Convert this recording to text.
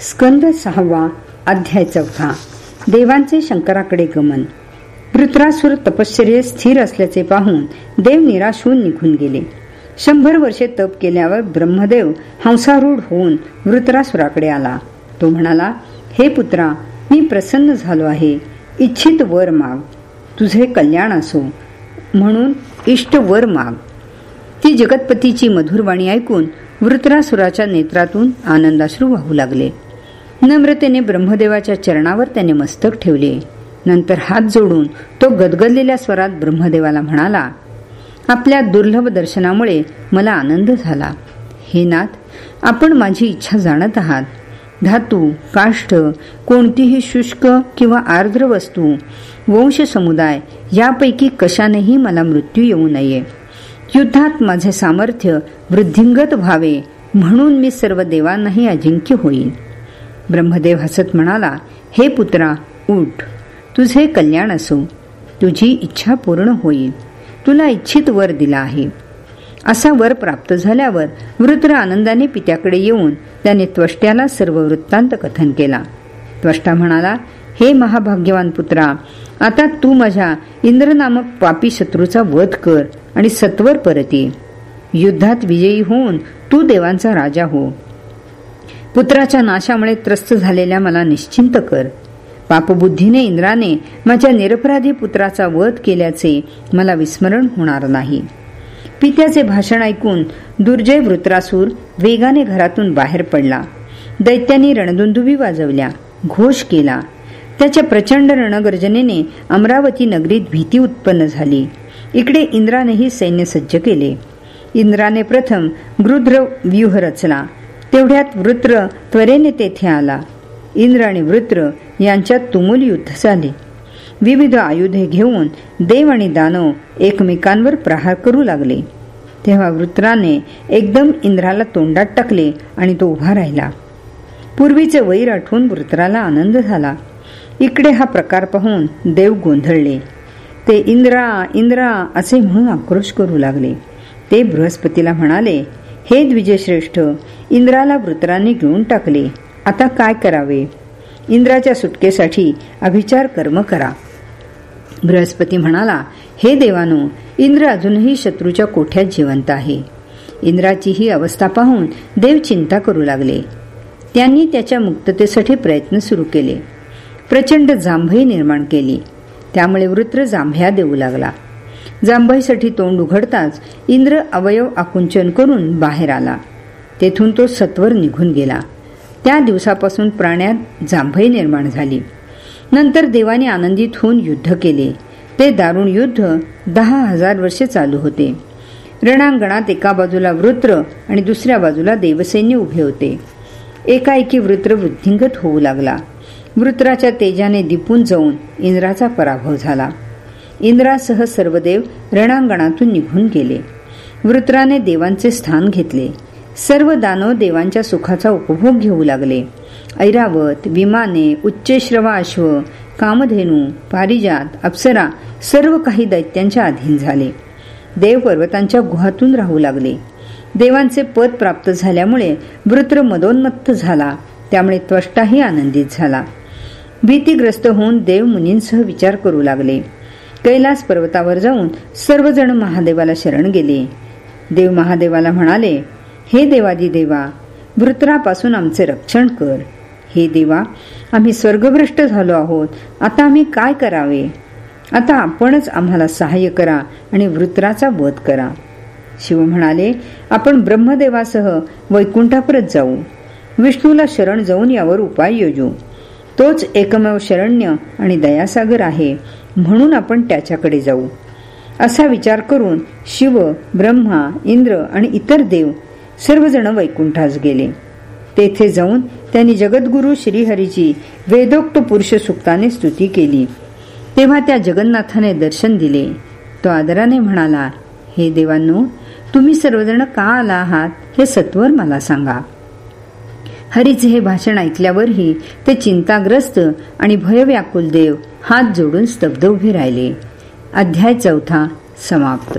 स्कंद सहावा अध्याय चौथा. देवांचे शंकराकडे गमन. वृत्रासुर तपश्चर्य स्थिर असल्याचे पाहून देव निराश होऊन निघून गेले. शंभर वर्षे तप केल्यावर ब्रह्मदेव हंसारूढ होऊन वृत्रासुराकडे आला. तो म्हणाला हे पुत्रा मी प्रसन्न झालो आहे. इच्छित वर माग. तुझे कल्याण असो. म्हणून इष्ट वर माग. ती जगतपतीची मधुरवाणी ऐकून वृत्रासुराच्या नेत्रातून आनंदाश्रू वाहू लागले. नम्रतेने ब्रह्मदेवाच्या चरणावर त्याने मस्तक ठेवले. नंतर हात जोडून तो गदगदलेल्या स्वरात ब्रह्मदेवाला म्हणाला आपल्या दुर्लभ दर्शनामुळे मला आनंद झाला. हे नाथ आपण माझी इच्छा जाणत आहात. धातू काष्ठ कोणतीही शुष्क किंवा आर्द्र वस्तू वंश समुदाय यापैकी कशानेही मला मृत्यू येऊ नये. युद्धात माझे सामर्थ्य वृद्धिंगत व्हावे म्हणून मी सर्व देवांनाही अजिंक्य होईल ब्रह्मदेव हसत म्हणाला हे पुत्रा उठ. तुझे कल्याण असो. तुझी इच्छा पूर्ण होईल. तुला इच्छित वर दिला आहे. असा वर प्राप्त झाल्यावर वृत्र आनंदाने पित्याकडे येऊन त्याने त्वष्ट्याला सर्व वृत्तांत कथन केला. त्वष्टा म्हणाला हे महाभाग्यवान पुत्रा आता तू माझ्या इंद्रनामक पापी शत्रूचा वध कर आणि सत्वर परत ये. युद्धात विजयी होऊन तू देवांचा राजा हो. पुत्राच्या नाशामुळे त्रस्त झालेल्या मला निश्चिंत कर. पापबुद्धीने इंद्राने माझ्या निरपराधी पुत्राचा वध केल्याचे मला विस्मरण होणार नाही. पित्याचे भाषण ऐकून दुर्जय वृत्रासूर वेगाने घरातून बाहेर पडला. दैत्यांनी रणदुंदुबी वाजवल्या घोष केला. त्याच्या प्रचंड रणगर्जनेने अमरावती नगरीत भीती उत्पन्न झाली. इकडे इंद्रानेही सैन्य सज्ज केले. इंद्राने प्रथम गृध्र व्यूह रचला. तेवढ्यात वृत्र त्वरेने तेथे आला. इंद्र आणि वृत्र यांच्यात तुमुल युद्ध झाले. विविध आयुधे घेऊन देव आणि दानव एकमेकांवर प्रहार करू लागले. तेव्हा वृत्राने एकदम इंद्राला तोंडात टाकले आणि तो उभा राहिला. पूर्वीचे वैर आठवून वृत्राला आनंद झाला. इकडे हा प्रकार पाहून देव गोंधळले. ते इंद्रा इंद्रा असे म्हणून आक्रोश करू लागले. ते बृहस्पतीला म्हणाले हे द्विजश्रेष्ठ इंद्राला वृत्राने घेऊन टाकले. आता काय करावे? इंद्राच्या सुटकेसाठी अभिचार कर्म करा. बृहस्पती म्हणाला हे देवानो इंद्र अजूनही शत्रूच्या कोठ्यात जिवंत आहे. इंद्राची ही अवस्था पाहून देव चिंता करू लागले. त्यांनी त्याच्या मुक्ततेसाठी प्रयत्न सुरू केले. प्रचंड जांभई निर्माण केली. त्यामुळे वृत्र जांभया देऊ लागला. जांभईसाठी तोंड उघडताच इंद्र अवयव आकुंचन करून बाहेर आला. तेथून तो सत्वर निघून गेला. त्या दिवसापासून प्राण्यात जांभई निर्माण झाली. नंतर देवाने आनंदित होऊन युद्ध केले. ते दारुण युद्ध दहा हजार वर्षे चालू होते. रणांगणात एका बाजूला वृत्र आणि दुसऱ्या बाजूला देवसैन्य उभे होते. एकाएकी वृत्र वृद्धिंगत होऊ लागला. वृत्राच्या तेजाने दिपून जाऊन इंद्राचा पराभव झाला. इंद्रासह सर्व देव रणांगणातून निघून गेले. वृत्राने देवांचे स्थान घेतले. सर्व दानव देवांच्या सुखाचा उपभोग घेऊ लागले. ऐरावत विमाने उच्चश्रवा अश्व कामधेनू पारिजात अप्सरा सर्व काही दैत्यांच्या अधीन झाले. देव पर्वतांच्या गुहातून राहू लागले. देवांचे पद प्राप्त झाल्यामुळे वृत्र मदोन्मत्त झाला. त्यामुळे त्वष्टाही आनंदित झाला. भीतीग्रस्त होऊन देव मुनींसह विचार करू लागले. कैलास पर्वतावर जाऊन सर्वजण महादेवाला शरण गेले. देव महादेवाला म्हणाले हे देवादी देवा वृत्रापासून आमचे रक्षण कर. हे देवा आम्ही स्वर्गभ्रष्ट झालो आहोत. आता आम्ही काय करावे? आता आपणच आम्हाला सहाय्य करा आणि वृत्राचा वध करा. शिव म्हणाले आपण ब्रह्मदेवासह वैकुंठापरत जाऊ. विष्णूला शरण जाऊन यावर उपाय योजू. तोच एकमेव शरण्य आणि दयासागर आहे. म्हणून आपण त्याच्याकडे जाऊ. असा विचार करून शिव ब्रह्मा इंद्र आणि इतर देव सर्वजण वैकुंठास गेले. तेथे जाऊन त्यांनी जगद्गुरु श्रीहरीची वेदोक्त पुरुष सुक्ताने स्तुती केली. तेव्हा त्या जगन्नाथाने दर्शन दिले. तो आदराने म्हणाला हे देवांनो तुम्ही सर्वजण का आला आहात? हे सत्वर मला सांगा. हरीचे हे भाषण ऐकल्यावरही ते चिंताग्रस्त आणि भयव्याकुल देव हात जोडून स्तब्ध उभे राहिले. अध्याय चौथा समाप्त.